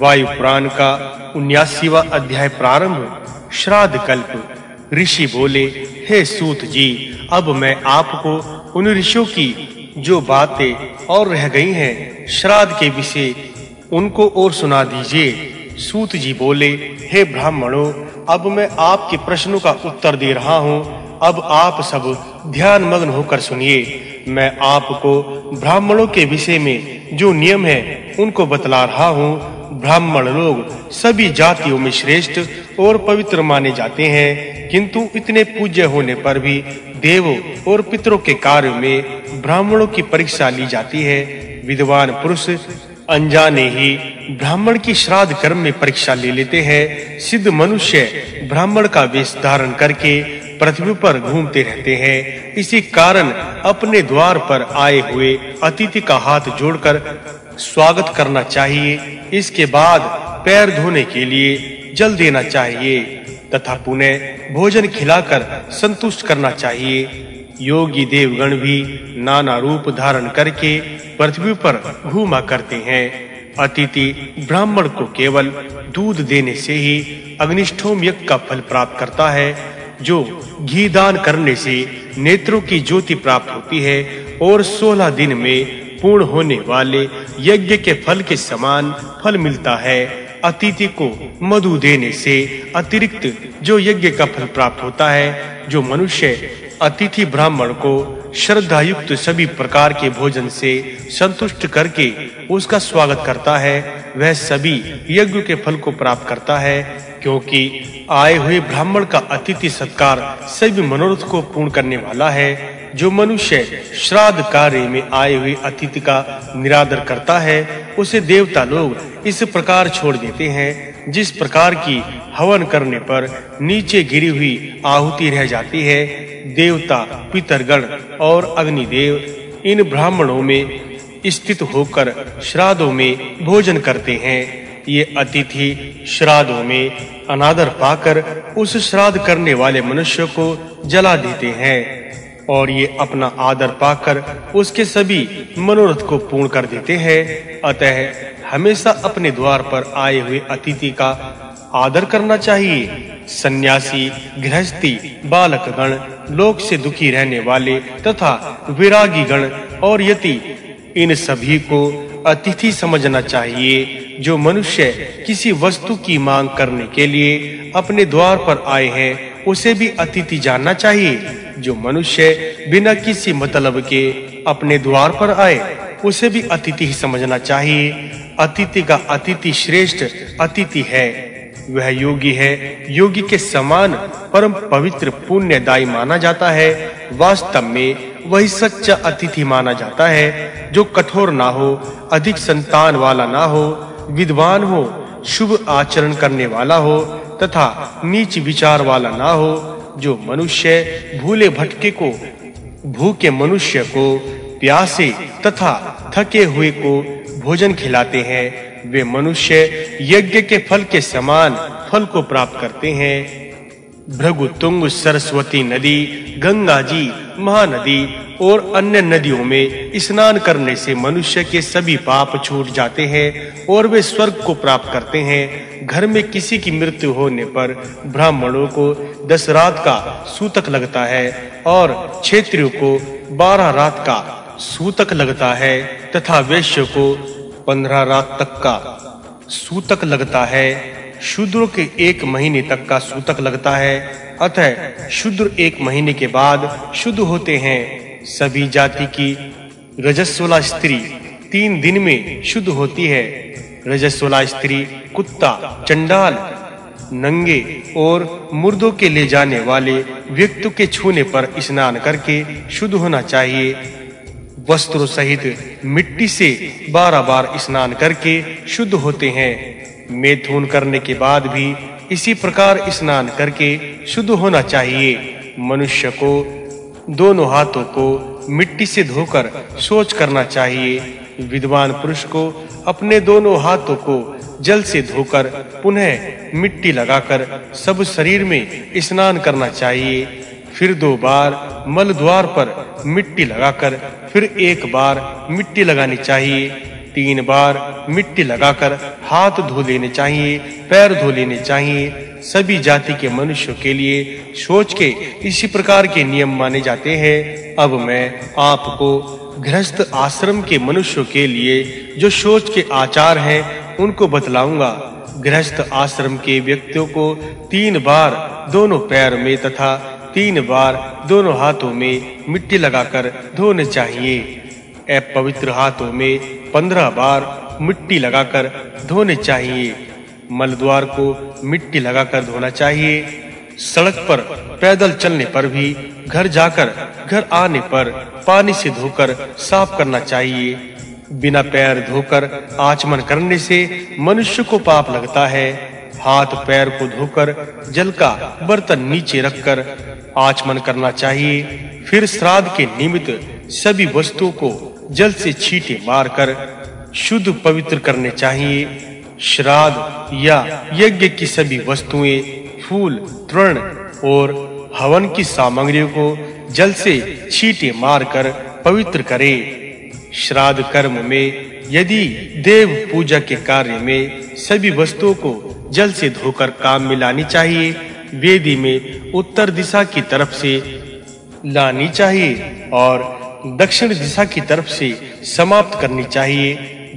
वायु पुराण का 79वां अध्याय प्रारंभ श्राद्ध कल्प ऋषि बोले, हे सूत जी, अब मैं आपको उन ऋषियों की जो बातें और रह गई हैं, श्राद्ध के विषय उनको और सुना दीजिए। सूत जी बोले, हे ब्राह्मणों, अब मैं आपके प्रश्नों का उत्तर दे रहा हूँ। अब आप सब ध्यान मग्न होकर सुनिए। मैं आपको ब्राह्मणों के विषय में जो नियम है, उनको बतला रहा हूँ। ब्राह्मण लोग सभी जातियों में श्रेष्ठ और पवित्र माने जाते हैं, किंतु इतने पूज्य होने पर भी देवों और पितरों के कार्य में ब्राह्मणों की परीक्षा ली जाती है। विद्वान पुरुष अनजाने ही ब्राह्मण की श्राद्ध कर्म में परीक्षा ले लेते हैं। सिद्ध मनुष्य ब्राह्मण का वेश धारण करके पृथ्वी पर घूमते रहते हैं। इसी कारण अपने द्वार पर आए हुए अतिथि का हाथ जोड़कर स्वागत करना चाहिए। इसके बाद पैर धोने के लिए जल देना चाहिए तथा पुनः भोजन खिलाकर संतुष्ट करना चाहिए। योगी देवगण भी नाना रूप धारण करके पृथ्वी पर घूमा करते हैं। अतिथि ब्राह्मण को केवल दूध देने से ही अग्निष्ठोम यज्ञ का फल प्राप्त करता है। जो घी दान करने से नेत्रों की ज्योति प्राप्त होती है और 16 दिन में पूर्ण होने वाले यज्ञ के फल के समान फल मिलता है, अतिथि को मधु देने से अतिरिक्त जो यज्ञ का फल प्राप्त होता है, जो मनुष्य अतिथि ब्राह्मण को श्रद्धा युक्त सभी प्रकार के भोजन से संतुष्ट करके उसका स्वागत करता है। वह सभी यज्ञ के फल को प्राप्त करता है, क्योंकि आए हुए ब्राह्मण का अतिथि सत्कार सभी मनोरथ को पूर्ण करने वाला है, जो मनुष्य श्राद्ध कार्य में आए हुए अतिथि का निरादर करता है, उसे देवता लोग इस प्रकार छोड़ देते हैं, जिस प्रकार की हवन करने पर नीचे गिरी हुई आहुति रह जाती है देवता, पितरगण और अग्निदेव इन ब्राह्मणों में स्थित होकर श्राद्धों में भोजन करते हैं। ये अतिथि श्राद्धों में अनादर पाकर उस श्राद्ध करने वाले मनुष्य को जला देते हैं और ये अपना आदर पाकर उसके सभी मनोरथ को पूर्ण कर देते हैं। अतः हमेशा अपने द्वार पर आए हुए अतिथि का आदर करना चाहिए। सन्यासी, गृहस्थी बालक गण लोक से दुखी रहने वाले तथा विरागी गण और यति, इन सभी को अतिथि समझना चाहिए जो मनुष्य किसी वस्तु की मांग करने के लिए अपने द्वार पर आए हैं, उसे भी अतिथि जानना चाहिए। जो मनुष्य बिना किसी मतलब के अपने द्वार पर आए, उसे भी अतिथि समझना चाहिए। अतिथि का अतिथि श्रेष्ठ अतिथि है। वह योगी है। योगी के समान परम पवित्र पुण्यदायी माना जाता है। वास्तव में वही सच्चा अतिथि माना जाता है, जो कठोर ना हो, अधिक संतान वाला ना हो, विद्वान हो, शुभ आचरण करने वाला हो, तथा नीच विचार वाला ना हो, जो मनुष्य भूले भटके को, भूखे मनुष्य को, प्यासे तथा थके हुए को भोजन खिलाते हैं, वे मनुष्य यज्ञ के फल के समान फल को प्राप्त करते हैं। भृगु तुंग सरस्वती नदी, गंगा जी, महानदी और अन्य नदियों में स्नान करने से मनुष्य के सभी पाप छूट जाते हैं और वे स्वर्ग को प्राप्त करते हैं। घर में किसी की मृत्यु होने पर ब्राह्मणों को दस रात का सूतक लगता है और क्षेत्रियों को बारह रात का सूतक लगता है तथा वैश्य को पंद्रह रात तक का सूतक लगता है। शूद्रों के एक महीने तक का सूतक लगता है। अतः शूद्र एक महीने के बाद शुद्ध होते हैं। सभी जाति की रजस्वला स्त्री तीन दिन में शुद्ध होती है। रजस्वला स्त्री कुत्ता, चंडाल, नंगे और मुर्दों के ले जाने वाले व्यक्ति के छूने पर स्नान करके शुद्ध होना चाहिए। वस्त्रों सहित मिट्टी से बारह बार स्नान करके शुद्ध होते हैं। मैथुन करने के बाद भी इसी प्रकार स्नान करके शुद्ध होना चाहिए। मनुष्य को दोनों हाथों को मिट्टी से धोकर सोच करना चाहिए। विद्वान पुरुष को अपने दोनों हाथों को जल से धोकर पुनः मिट्टी लगाकर सब शरीर में स्नान करना चाहिए। फिर दो बार मल द्वार पर मिट्टी लगाकर, फिर एक बार मिट्टी लगानी चाहिए, तीन बार मिट्टी लगाकर हाथ धो लेने चाहिए, पैर धो लेने चाहिए। सभी जाति के मनुष्यों के लिए सोच के इसी प्रकार के नियम माने जाते हैं। अब मैं आपको गृहस्थ आश्रम के मनुष्यों के लिए जो सोच के आचार हैं, उनको बतलाऊँगा। गृहस्थ आश्रम के व्यक्तियों को तीन बार दोनों पैर में तथा तीन बार दोनों हाथों में मिट्टी लगाकर धोने चाहिए। पवित्र हाथों में पंद्रह बार मिट्टी लगाकर धोने चाहिए। मल द्वार को मिट्टी लगाकर धोना चाहिए। सड़क पर पैदल चलने पर भी घर जाकर घर आने पर पानी से धोकर साफ़ करना चाहिए। बिना पैर धोकर आचमन करने से मनुष्य को पाप लगता है। हाथ पैर को धोकर जल का बर्तन नीचे रखकर आचमन करना चाहिए। फिर श्राद्ध के निमित्त सभी वस्तुओं को जल से छींटे मारकर शुद्ध पवित्र करने चाहिए। श्राद्ध या यज्ञ की सभी वस्तुएँ, फूल, तृण और हवन की सामग्रियों को जल से छींटे मारकर पवित्र करे। श्राद्ध कर्म में, यदि देव पूजा के कार्य में सभी वस्तुओं को जल से धोकर काम में लानी चाहिए। वेदी में उत्तर दिशा की तरफ़ से लानी चाहिए और दक्षिण दिशा की तरफ़ से समाप्त करनी चाहिए।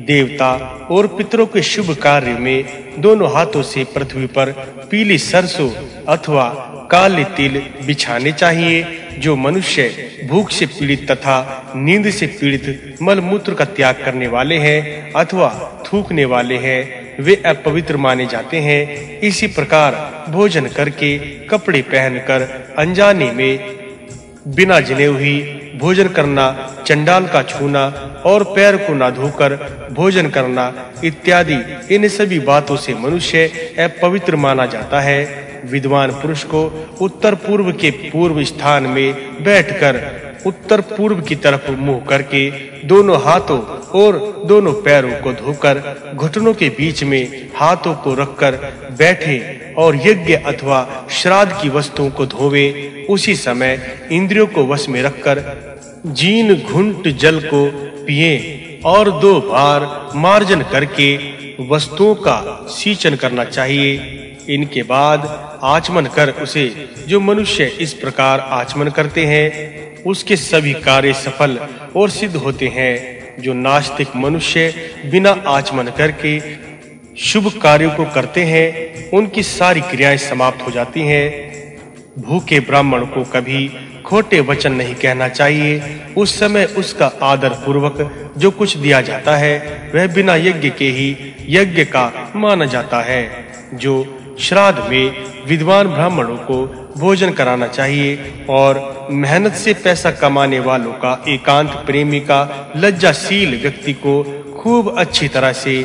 देवता और पितरों के शुभ कार्य में दोनों हाथों से पृथ्वी पर पीली सरसों अथवा काले तिल बिछाने चाहिए। जो मनुष्य भूख से पीड़ित तथा नींद से पीड़ित मल मूत्र का त्याग करने वाले हैं अथवा थूकने वाले हैं, वे अपवित्र माने जाते हैं। इसी प्रकार भोजन करके कपड़े पहनकर अनजाने में बिना जने हुई भोजन करना, चंडाल का छूना और पैर को ना धोकर भोजन करना इत्यादि इन सभी बातों से मनुष्य अपवित्र माना जाता है। विद्वान पुरुष को उत्तर पूर्व के पूर्व स्थान में बैठकर उत्तर पूर्व की तरफ़ मुँह करके दोनों हाथों और दोनों पैरों को धोकर घुटनों के बीच में हाथों को रखकर बैठे और यज्ञ अथवा श्राद्ध की वस्तुओं को धोवे, उसी समय इंद्रियों को वश में रखकर जीन घुंट जल को पिए और दो बार मार्जन करके वस्तुओं का सींचन करना चाहिए। इनके बाद आचमन कर उसे, जो मनुष्य इस प्रकार आचमन करते हैं, उसके सभी कार्य सफल और सिद्ध होते हैं, जो नास्तिक मनुष्य बिना आचमन करके शुभ कार्यों को करते हैं, उनकी सारी क्रियाएँ समाप्त हो जाती हैं। भूखे ब्राह्मण को कभी खोटे वचन नहीं कहना चाहिए। उस समय उसका आदर पूर्वक जो कुछ दिया जाता है, वह बिना यज्ञ के ही यज्ञ का माना जाता है, जो श्राद्ध में विद्वान ब्राह्मणों को भोजन कराना चाहिए और मेहनत से पैसा कमाने वालों का एकांत प्रेमी का लज्जाशील व्यक्ति को खूब अच्छी तरह से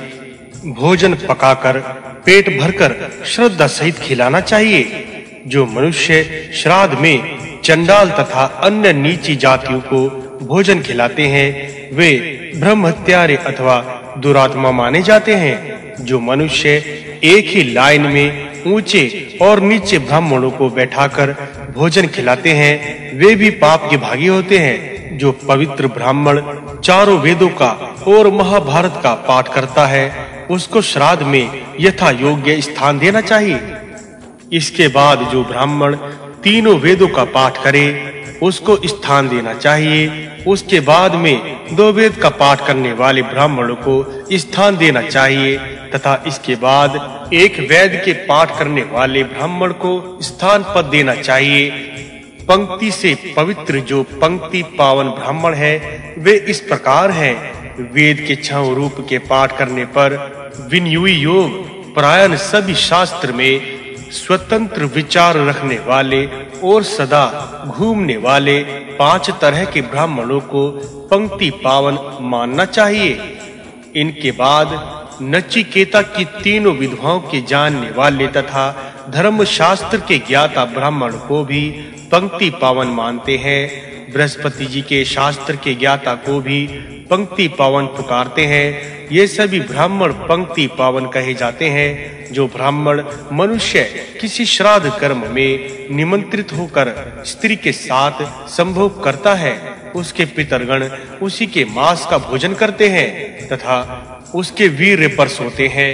भोजन पकाकर पेट भरकर श्रद्धा सहित खिलाना चाहिए। जो मनुष्य श्राद्ध में चंडाल तथा अन्य नीची जातियों को भोजन खिलाते हैं, वे ब्रह्म हत्यारे अथवा दुरात्मा माने जाते हैं। जो मनुष्य एक ही लाइन में ऊँचे और नीचे ब्राह्मणों को बैठाकर भोजन खिलाते हैं, वे भी पाप के भागी होते हैं, जो पवित्र ब्राह्मण चारों वेदों का और महाभारत का पाठ करता है, उसको श्राद्ध में यथा योग्य स्थान देना चाहिए। इसके बाद जो ब्राह्मण तीनों वेदों का पाठ करे उसको स्थान देना चाहिए। उसके बाद में दो वेद का पाठ करने वाले ब्राह्मणों को स्थान देना चाहिए तथा इसके बाद एक वेद के पाठ करने वाले ब्राह्मण को स्थान पद देना चाहिए। पंक्ति से पवित्र जो पंक्ति पावन ब्राह्मण है, वे इस प्रकार हैं। वेद के छह रूप के पाठ करने पर विनियुई योग प्रायन सभी शास्त्र में स्वतंत्र विचार रखने वाले और सदा घूमने वाले पाँच तरह के ब्राह्मणों को पंक्ति पावन मानना चाहिए। इनके बाद नचिकेता की तीनों विधवाओं के जानने वाले तथा धर्म शास्त्र के ज्ञाता ब्राह्मण को भी पंक्ति पावन मानते हैं। बृहस्पति जी के शास्त्र के ज्ञाता को भी पंक्ति पावन पुकारते हैं। ये सभी ब्राह्मण पंक्ति पावन कहे जाते हैं, जो ब्राह्मण मनुष्य किसी श्राद्ध कर्म में निमंत्रित होकर स्त्री के साथ संभोग करता है, उसके पितरगण उसी के मांस का भोजन करते हैं तथा उसके वीर्य पर सोते हैं।